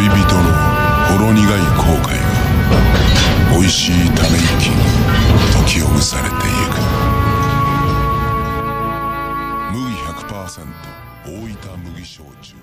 旅人のほろ苦い後悔が美味しいため息に解きほぐされていく。麦100%大分麦焼酎。